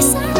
sorry.